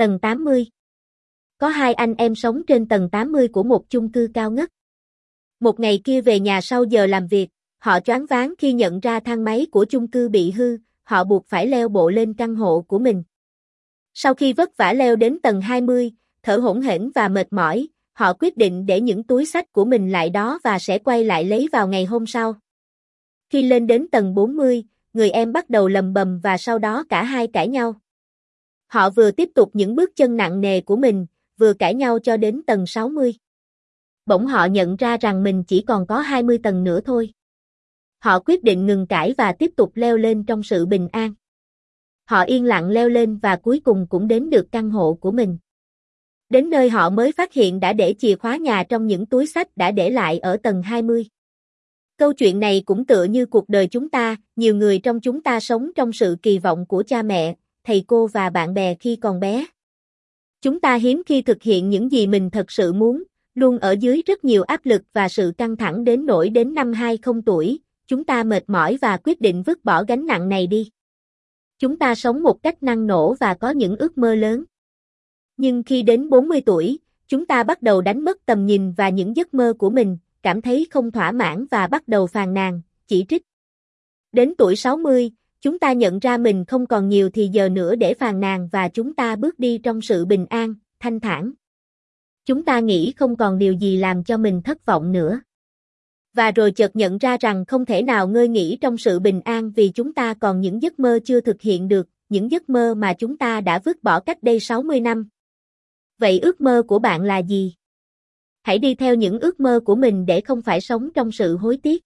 Tầng 80 Có hai anh em sống trên tầng 80 của một chung cư cao ngất. Một ngày kia về nhà sau giờ làm việc, họ choáng váng khi nhận ra thang máy của chung cư bị hư, họ buộc phải leo bộ lên căn hộ của mình. Sau khi vất vả leo đến tầng 20, thở hổn hển và mệt mỏi, họ quyết định để những túi sách của mình lại đó và sẽ quay lại lấy vào ngày hôm sau. Khi lên đến tầng 40, người em bắt đầu lầm bầm và sau đó cả hai cãi nhau. Họ vừa tiếp tục những bước chân nặng nề của mình, vừa cãi nhau cho đến tầng 60. Bỗng họ nhận ra rằng mình chỉ còn có 20 tầng nữa thôi. Họ quyết định ngừng cãi và tiếp tục leo lên trong sự bình an. Họ yên lặng leo lên và cuối cùng cũng đến được căn hộ của mình. Đến nơi họ mới phát hiện đã để chìa khóa nhà trong những túi sách đã để lại ở tầng 20. Câu chuyện này cũng tựa như cuộc đời chúng ta, nhiều người trong chúng ta sống trong sự kỳ vọng của cha mẹ, thầy cô và bạn bè khi còn bé. Chúng ta hiếm khi thực hiện những gì mình thật sự muốn, luôn ở dưới rất nhiều áp lực và sự căng thẳng đến nỗi đến năm 20 tuổi, chúng ta mệt mỏi và quyết định vứt bỏ gánh nặng này đi. Chúng ta sống một cách năng nổ và có những ước mơ lớn. Nhưng khi đến 40 tuổi, chúng ta bắt đầu đánh mất tầm nhìn và những giấc mơ của mình, cảm thấy không thỏa mãn và bắt đầu phàn nàn, chỉ trích. Đến tuổi 60, chúng ta nhận ra mình không còn nhiều thì giờ nữa để phàn nàn và chúng ta bước đi trong sự bình an, thanh thản. Chúng ta nghĩ không còn điều gì làm cho mình thất vọng nữa. Và rồi chợt nhận ra rằng không thể nào ngơi nghỉ trong sự bình an vì chúng ta còn những giấc mơ chưa thực hiện được, những giấc mơ mà chúng ta đã vứt bỏ cách đây 60 năm. Vậy ước mơ của bạn là gì? Hãy đi theo những ước mơ của mình để không phải sống trong sự hối tiếc.